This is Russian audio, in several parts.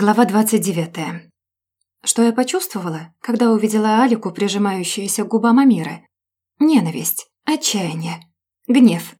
Глава 29. Что я почувствовала, когда увидела Алику, прижимающуюся к губам Амира? Ненависть, отчаяние, гнев.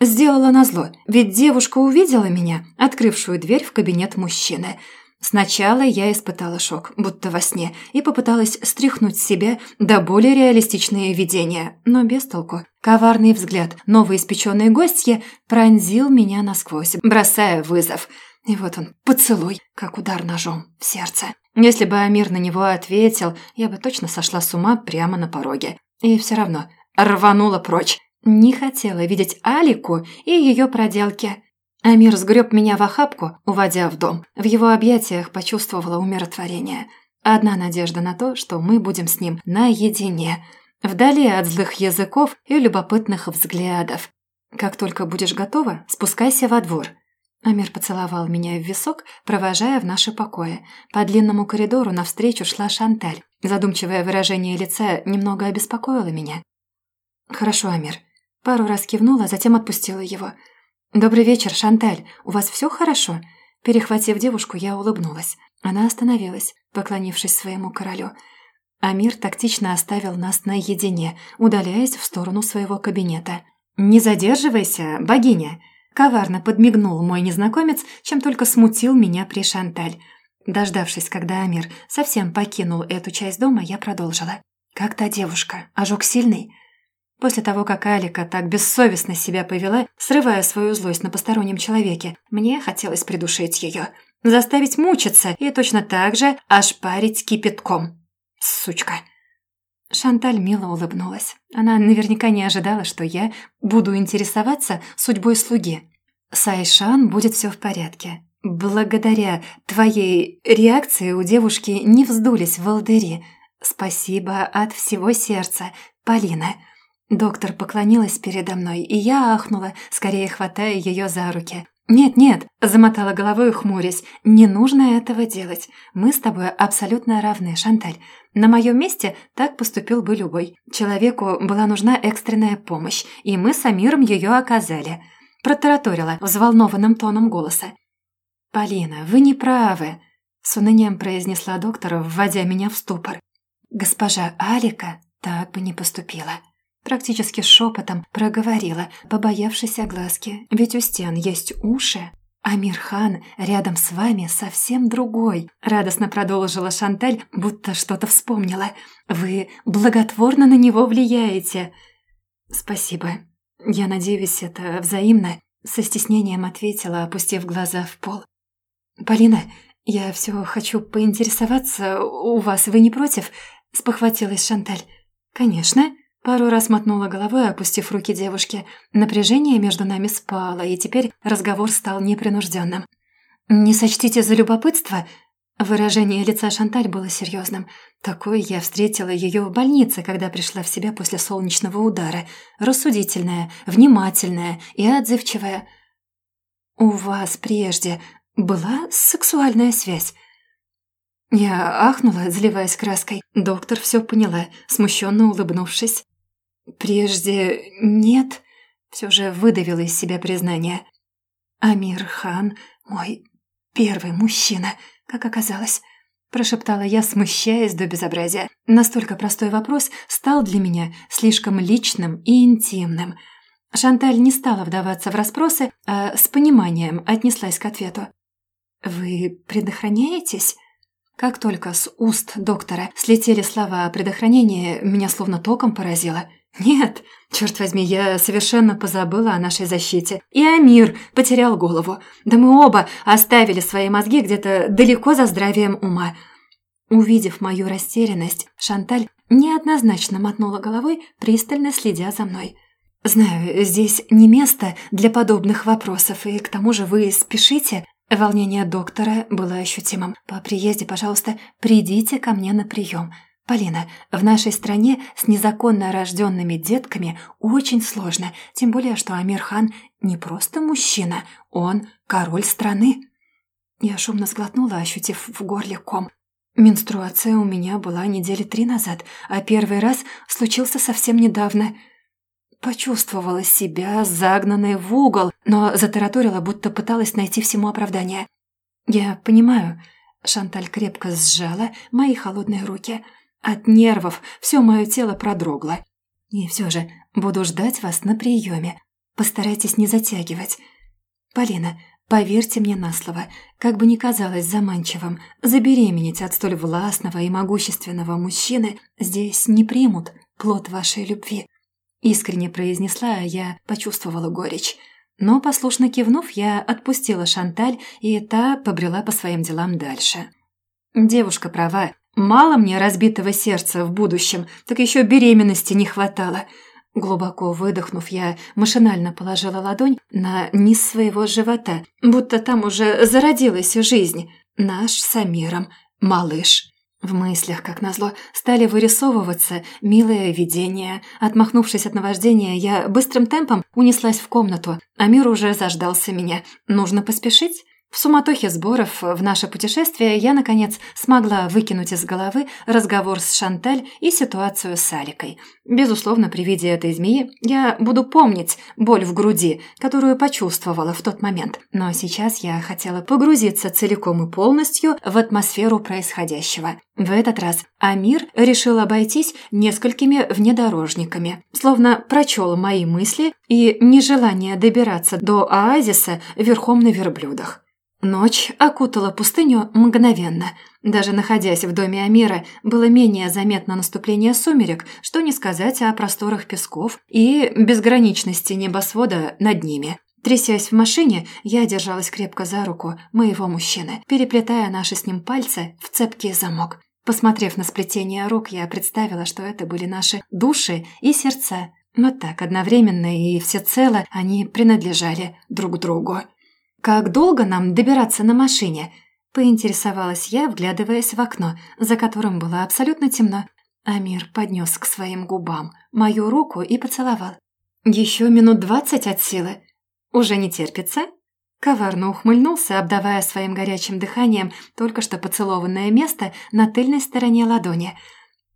Сделала назло, ведь девушка увидела меня, открывшую дверь в кабинет мужчины. Сначала я испытала шок, будто во сне, и попыталась стряхнуть с себя до более реалистичные видения, но без толку. Коварный взгляд новоиспеченной гостья пронзил меня насквозь, бросая вызов – и вот он, поцелуй, как удар ножом в сердце. Если бы Амир на него ответил, я бы точно сошла с ума прямо на пороге. И все равно рванула прочь. Не хотела видеть Алику и ее проделки. Амир сгреб меня в охапку, уводя в дом. В его объятиях почувствовала умиротворение. Одна надежда на то, что мы будем с ним наедине, вдали от злых языков и любопытных взглядов. Как только будешь готова, спускайся во двор. Амир поцеловал меня в висок, провожая в наши покои. По длинному коридору навстречу шла Шанталь. Задумчивое выражение лица немного обеспокоило меня. «Хорошо, Амир». Пару раз кивнула, затем отпустила его. «Добрый вечер, Шанталь. У вас все хорошо?» Перехватив девушку, я улыбнулась. Она остановилась, поклонившись своему королю. Амир тактично оставил нас наедине, удаляясь в сторону своего кабинета. «Не задерживайся, богиня!» Коварно подмигнул мой незнакомец, чем только смутил меня при Шанталь. Дождавшись, когда Амир совсем покинул эту часть дома, я продолжила. «Как та девушка? Ожог сильный?» После того, как Алика так бессовестно себя повела, срывая свою злость на постороннем человеке, мне хотелось придушить ее, заставить мучиться и точно так же ошпарить кипятком. Сучка. Шанталь мило улыбнулась. Она наверняка не ожидала, что я буду интересоваться судьбой слуги. С Айшан будет все в порядке. Благодаря твоей реакции у девушки не вздулись волдыри. Спасибо от всего сердца, Полина. Доктор поклонилась передо мной, и я ахнула, скорее хватая ее за руки. «Нет-нет», – замотала головой, хмурясь, – «не нужно этого делать. Мы с тобой абсолютно равны, Шанталь. На моем месте так поступил бы любой. Человеку была нужна экстренная помощь, и мы с Амиром ее оказали». Протараторила взволнованным тоном голоса. «Полина, вы не правы», – с унынием произнесла доктора, вводя меня в ступор. «Госпожа Алика так бы не поступила». Практически шепотом проговорила, побоявшись огласки. «Ведь у стен есть уши». «Амирхан рядом с вами совсем другой», — радостно продолжила Шанталь, будто что-то вспомнила. «Вы благотворно на него влияете». «Спасибо. Я надеюсь, это взаимно», — со стеснением ответила, опустив глаза в пол. «Полина, я все хочу поинтересоваться у вас, вы не против?» — спохватилась Шанталь. «Конечно», Пару раз мотнула головой, опустив руки девушки. Напряжение между нами спало, и теперь разговор стал непринужденным. «Не сочтите за любопытство?» Выражение лица Шанталь было серьезным. Такое я встретила ее в больнице, когда пришла в себя после солнечного удара. Рассудительная, внимательная и отзывчивая. «У вас прежде была сексуальная связь?» Я ахнула, заливаясь краской. Доктор все поняла, смущенно улыбнувшись. «Прежде нет», — все же выдавила из себя признание. «Амир Хан — мой первый мужчина, как оказалось», — прошептала я, смущаясь до безобразия. Настолько простой вопрос стал для меня слишком личным и интимным. Шанталь не стала вдаваться в расспросы, а с пониманием отнеслась к ответу. «Вы предохраняетесь?» Как только с уст доктора слетели слова о предохранении, меня словно током поразило. «Нет, черт возьми, я совершенно позабыла о нашей защите. И Амир потерял голову. Да мы оба оставили свои мозги где-то далеко за здравием ума». Увидев мою растерянность, Шанталь неоднозначно мотнула головой, пристально следя за мной. «Знаю, здесь не место для подобных вопросов, и к тому же вы спешите». Волнение доктора было ощутимым. «По приезде, пожалуйста, придите ко мне на прием. «Полина, в нашей стране с незаконно рожденными детками очень сложно, тем более, что Амирхан не просто мужчина, он король страны». Я шумно сглотнула, ощутив в горле ком. Менструация у меня была недели три назад, а первый раз случился совсем недавно. Почувствовала себя загнанной в угол, но затараторила, будто пыталась найти всему оправдание. «Я понимаю, Шанталь крепко сжала мои холодные руки. От нервов все мое тело продрогло. И все же буду ждать вас на приеме. Постарайтесь не затягивать. Полина, поверьте мне на слово, как бы ни казалось заманчивым, забеременеть от столь властного и могущественного мужчины здесь не примут плод вашей любви. Искренне произнесла, я почувствовала горечь. Но, послушно кивнув, я отпустила Шанталь, и та побрела по своим делам дальше. Девушка права. Мало мне разбитого сердца в будущем, так еще беременности не хватало. Глубоко выдохнув, я машинально положила ладонь на низ своего живота, будто там уже зародилась жизнь. Наш с Амиром, малыш. В мыслях, как назло, стали вырисовываться милые видения. Отмахнувшись от наваждения, я быстрым темпом унеслась в комнату. Амир уже заждался меня. Нужно поспешить? В суматохе сборов в наше путешествие я, наконец, смогла выкинуть из головы разговор с Шанталь и ситуацию с Аликой. Безусловно, при виде этой змеи я буду помнить боль в груди, которую почувствовала в тот момент. Но сейчас я хотела погрузиться целиком и полностью в атмосферу происходящего. В этот раз Амир решил обойтись несколькими внедорожниками, словно прочел мои мысли и нежелание добираться до оазиса верхом на верблюдах. Ночь окутала пустыню мгновенно. Даже находясь в доме Амира, было менее заметно наступление сумерек, что не сказать о просторах песков и безграничности небосвода над ними. Трясясь в машине, я держалась крепко за руку моего мужчины, переплетая наши с ним пальцы в цепкий замок. Посмотрев на сплетение рук, я представила, что это были наши души и сердца. Вот так, одновременно и всецело они принадлежали друг другу. «Как долго нам добираться на машине?» – поинтересовалась я, вглядываясь в окно, за которым было абсолютно темно. Амир поднес к своим губам мою руку и поцеловал. «Еще минут двадцать от силы. Уже не терпится?» Коварно ухмыльнулся, обдавая своим горячим дыханием только что поцелованное место на тыльной стороне ладони.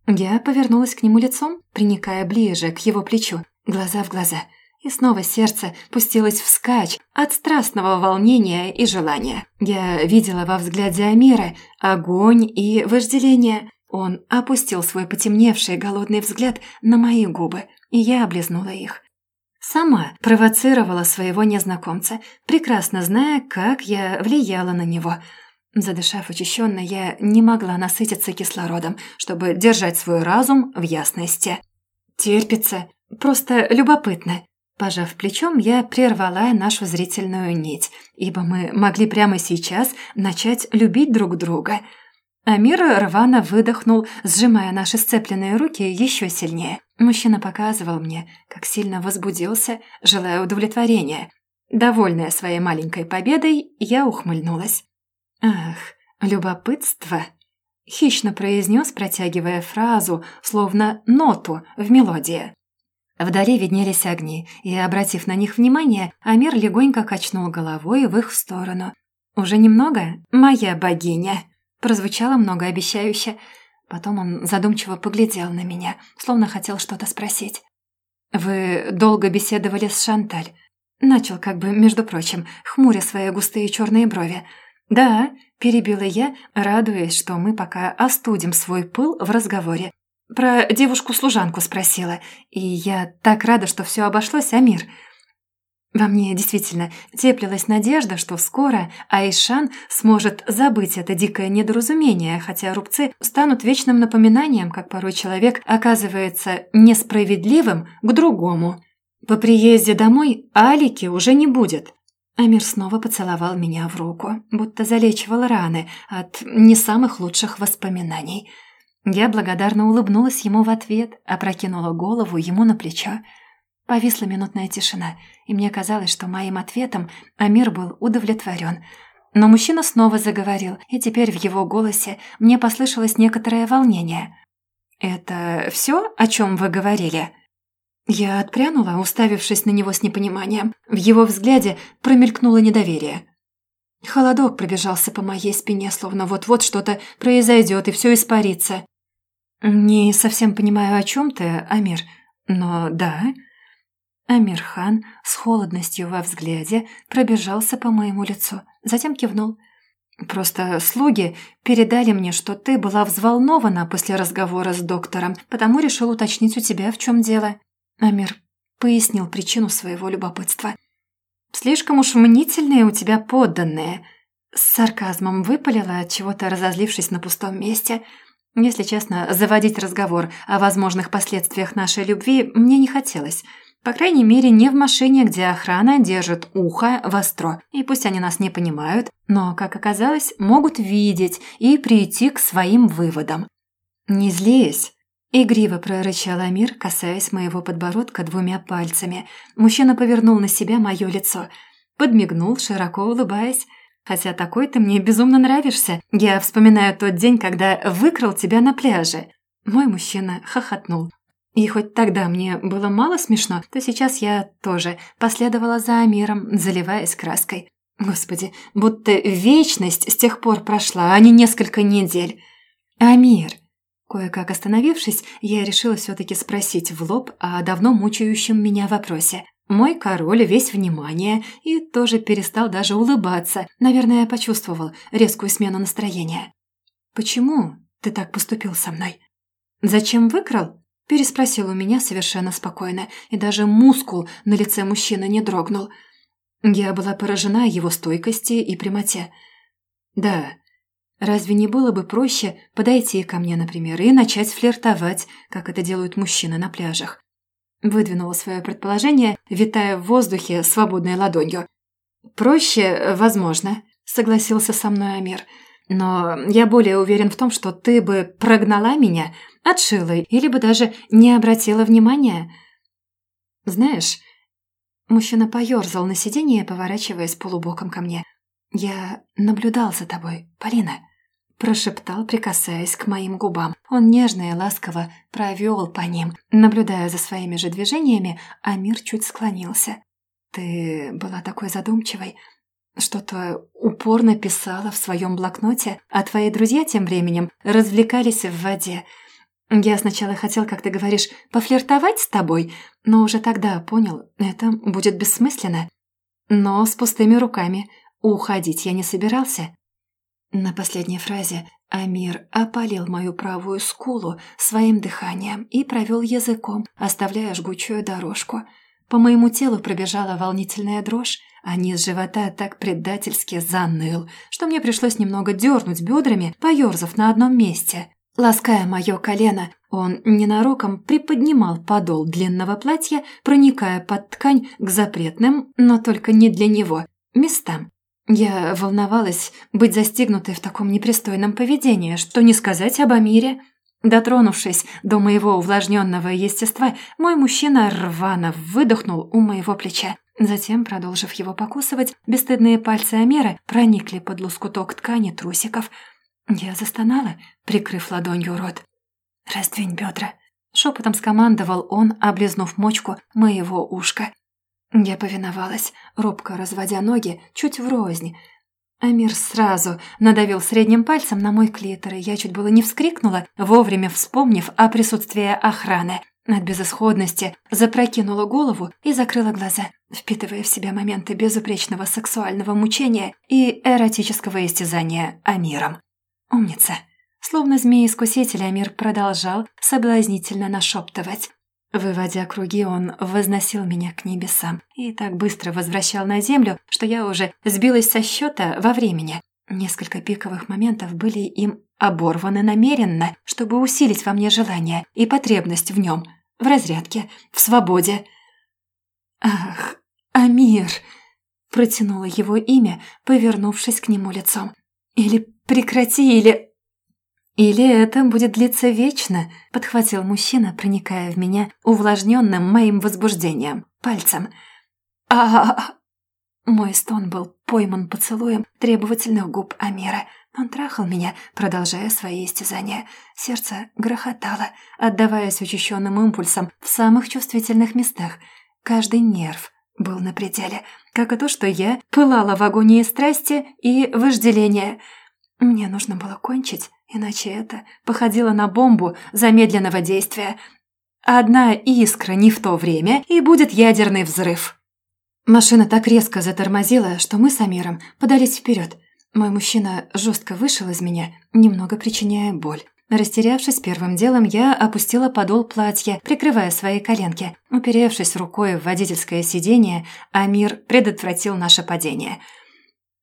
Я повернулась к нему лицом, приникая ближе к его плечу, глаза в глаза – и снова сердце пустилось вскачь от страстного волнения и желания. Я видела во взгляде Амира огонь и вожделение. Он опустил свой потемневший голодный взгляд на мои губы, и я облизнула их. Сама провоцировала своего незнакомца, прекрасно зная, как я влияла на него. Задышав учащенно, я не могла насытиться кислородом, чтобы держать свой разум в ясности. Терпится, просто любопытно. Пожав плечом, я прервала нашу зрительную нить, ибо мы могли прямо сейчас начать любить друг друга. Амир рвано выдохнул, сжимая наши сцепленные руки еще сильнее. Мужчина показывал мне, как сильно возбудился, желая удовлетворения. Довольная своей маленькой победой, я ухмыльнулась. «Ах, любопытство!» — хищно произнес, протягивая фразу, словно ноту в мелодии. Вдали виднелись огни, и, обратив на них внимание, Амир легонько качнул головой в их сторону. «Уже немного? Моя богиня!» Прозвучало многообещающе. Потом он задумчиво поглядел на меня, словно хотел что-то спросить. «Вы долго беседовали с Шанталь?» Начал как бы, между прочим, хмуря свои густые черные брови. «Да», — перебила я, радуясь, что мы пока остудим свой пыл в разговоре. Про девушку-служанку спросила, и я так рада, что все обошлось, Амир. Во мне действительно теплилась надежда, что скоро Айшан сможет забыть это дикое недоразумение, хотя рубцы станут вечным напоминанием, как порой человек оказывается несправедливым к другому. По приезде домой Алики уже не будет. Амир снова поцеловал меня в руку, будто залечивал раны от не самых лучших воспоминаний – я благодарно улыбнулась ему в ответ, опрокинула голову ему на плечо. Повисла минутная тишина, и мне казалось, что моим ответом Амир был удовлетворен. Но мужчина снова заговорил, и теперь в его голосе мне послышалось некоторое волнение. «Это все, о чем вы говорили?» Я отпрянула, уставившись на него с непониманием. В его взгляде промелькнуло недоверие. Холодок пробежался по моей спине, словно вот-вот что-то произойдет и все испарится. «Не совсем понимаю, о чем ты, Амир, но да...» Амир хан с холодностью во взгляде пробежался по моему лицу, затем кивнул. Просто слуги передали мне, что ты была взволнована после разговора с доктором, потому решил уточнить у тебя, в чем дело». Амир пояснил причину своего любопытства. «Слишком уж мнительные у тебя подданные», с сарказмом выпалила, от чего-то разозлившись на пустом месте. Если честно, заводить разговор о возможных последствиях нашей любви мне не хотелось – по крайней мере, не в машине, где охрана держит ухо востро. И пусть они нас не понимают, но, как оказалось, могут видеть и прийти к своим выводам. «Не злись!» – игриво прорычал Амир, касаясь моего подбородка двумя пальцами. Мужчина повернул на себя мое лицо. Подмигнул, широко улыбаясь. «Хотя такой ты мне безумно нравишься. Я вспоминаю тот день, когда выкрал тебя на пляже». Мой мужчина хохотнул. И хоть тогда мне было мало смешно, то сейчас я тоже последовала за Амиром, заливаясь краской. Господи, будто вечность с тех пор прошла, а не несколько недель. Амир. Кое-как остановившись, я решила все-таки спросить в лоб о давно мучающем меня вопросе. Мой король весь внимание и тоже перестал даже улыбаться. Наверное, почувствовал резкую смену настроения. «Почему ты так поступил со мной? Зачем выкрал?» Переспросил у меня совершенно спокойно, и даже мускул на лице мужчины не дрогнул. Я была поражена его стойкости и прямоте. «Да, разве не было бы проще подойти ко мне, например, и начать флиртовать, как это делают мужчины на пляжах?» Выдвинула свое предположение, витая в воздухе свободной ладонью. «Проще, возможно», — согласился со мной Амир. «Но я более уверен в том, что ты бы прогнала меня, Отшила или бы даже не обратила внимания. Знаешь, мужчина поерзал на сиденье, поворачиваясь полубоком ко мне. «Я наблюдал за тобой, Полина», – прошептал, прикасаясь к моим губам. Он нежно и ласково провел по ним. Наблюдая за своими же движениями, Амир чуть склонился. «Ты была такой задумчивой, что-то упорно писала в своем блокноте, а твои друзья тем временем развлекались в воде. Я сначала хотел, как ты говоришь, пофлиртовать с тобой, но уже тогда понял, это будет бессмысленно. Но с пустыми руками уходить я не собирался. На последней фразе Амир опалил мою правую скулу своим дыханием и провел языком, оставляя жгучую дорожку. По моему телу пробежала волнительная дрожь, а низ живота так предательски заныл, что мне пришлось немного дернуть бедрами, поерзав на одном месте. Лаская мое колено, он ненароком приподнимал подол длинного платья, проникая под ткань к запретным, но только не для него, местам. Я волновалась быть застигнутой в таком непристойном поведении, что не сказать об Амире. Дотронувшись до моего увлажненного естества, мой мужчина рвано выдохнул у моего плеча. Затем, продолжив его покусывать, бесстыдные пальцы Амира проникли под лоскуток ткани трусиков – я застонала, прикрыв ладонью рот. «Раздвинь бедра», — шепотом скомандовал он, облизнув мочку моего ушка. Я повиновалась, робко разводя ноги чуть врознь. Амир сразу надавил средним пальцем на мой клитор, и я чуть было не вскрикнула, вовремя вспомнив о присутствии охраны. От безысходности запрокинула голову и закрыла глаза, впитывая в себя моменты безупречного сексуального мучения и эротического истязания Амиром. «Умница!» Словно змеи-искуситель Амир продолжал соблазнительно нашептывать. Выводя круги, он возносил меня к небесам и так быстро возвращал на землю, что я уже сбилась со счета во времени. Несколько пиковых моментов были им оборваны намеренно, чтобы усилить во мне желание и потребность в нем, в разрядке, в свободе. «Ах, Амир!» – протянула его имя, повернувшись к нему лицом. «Или прекрати, или...» «Или это будет длиться вечно», — подхватил мужчина, проникая в меня увлажненным моим возбуждением, пальцем. а Мой стон был пойман поцелуем требовательных губ Амира. Он трахал меня, продолжая свои истязания. Сердце грохотало, отдаваясь учащенным импульсам в самых чувствительных местах. Каждый нерв был на пределе, как и то, что я пылала в агонии страсти и вожделения — мне нужно было кончить, иначе это походило на бомбу замедленного действия. Одна искра не в то время, и будет ядерный взрыв. Машина так резко затормозила, что мы с Амиром подались вперед. Мой мужчина жестко вышел из меня, немного причиняя боль. Растерявшись первым делом, я опустила подол платья, прикрывая свои коленки. Уперевшись рукой в водительское сиденье, Амир предотвратил наше падение.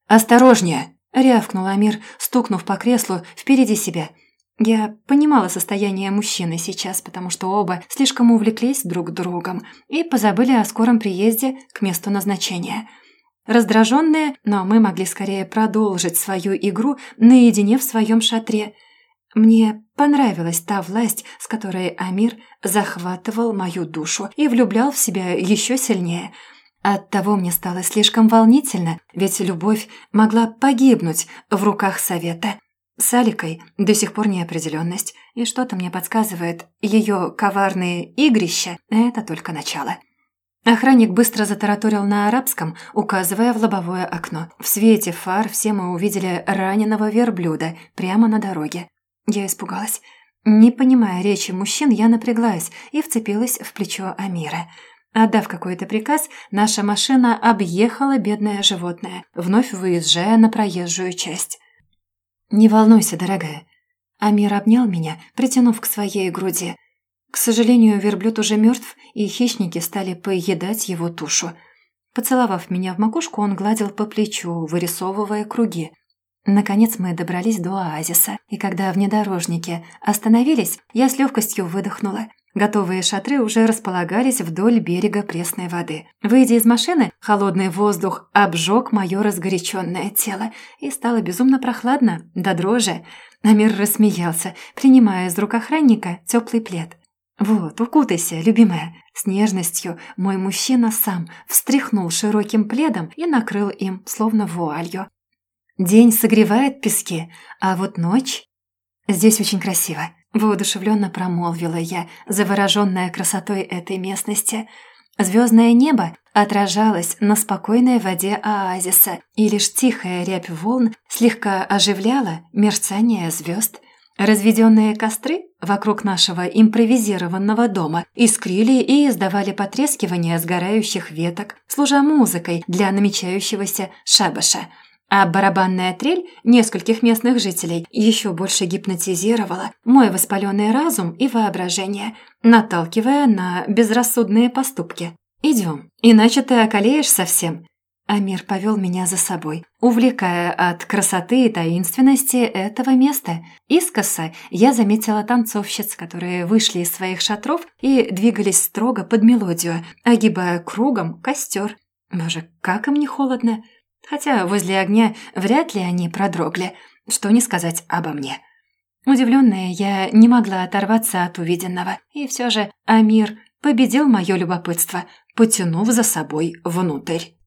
«Осторожнее!» – рявкнул Амир, стукнув по креслу впереди себя. Я понимала состояние мужчины сейчас, потому что оба слишком увлеклись друг другом и позабыли о скором приезде к месту назначения – Раздраженные, но мы могли скорее продолжить свою игру наедине в своем шатре. Мне понравилась та власть, с которой Амир захватывал мою душу и влюблял в себя еще сильнее. Оттого мне стало слишком волнительно, ведь любовь могла погибнуть в руках совета. С Аликой до сих пор неопределенность, и что-то мне подсказывает, ее коварные игрища – это только начало. Охранник быстро затараторил на арабском, указывая в лобовое окно. В свете фар все мы увидели раненого верблюда прямо на дороге. Я испугалась. Не понимая речи мужчин, я напряглась и вцепилась в плечо Амира. Отдав какой-то приказ, наша машина объехала бедное животное, вновь выезжая на проезжую часть. «Не волнуйся, дорогая». Амир обнял меня, притянув к своей груди – к сожалению, верблюд уже мертв, и хищники стали поедать его тушу. Поцеловав меня в макушку, он гладил по плечу, вырисовывая круги. Наконец мы добрались до оазиса, и когда внедорожники остановились, я с легкостью выдохнула. Готовые шатры уже располагались вдоль берега пресной воды. Выйдя из машины, холодный воздух обжег мое разгоряченное тело, и стало безумно прохладно, до дрожи. Амир рассмеялся, принимая из рук охранника теплый плед. «Вот, укутайся, любимая». С нежностью мой мужчина сам встряхнул широким пледом и накрыл им, словно вуалью. День согревает пески, а вот ночь... Здесь очень красиво. Воодушевленно промолвила я, завороженная красотой этой местности. Звездное небо отражалось на спокойной воде оазиса, и лишь тихая рябь волн слегка оживляла мерцание звезд – Разведенные костры вокруг нашего импровизированного дома искрили и издавали потрескивание сгорающих веток, служа музыкой для намечающегося шабаша. А барабанная трель нескольких местных жителей еще больше гипнотизировала мой воспаленный разум и воображение, наталкивая на безрассудные поступки. «Идем, иначе ты околеешь совсем», Амир повел меня за собой, увлекая от красоты и таинственности этого места. Искоса я заметила танцовщиц, которые вышли из своих шатров и двигались строго под мелодию, огибая кругом костер. Боже, как им не холодно! Хотя возле огня вряд ли они продрогли, что не сказать обо мне. Удивленная, я не могла оторваться от увиденного, и все же Амир победил мое любопытство, потянув за собой внутрь.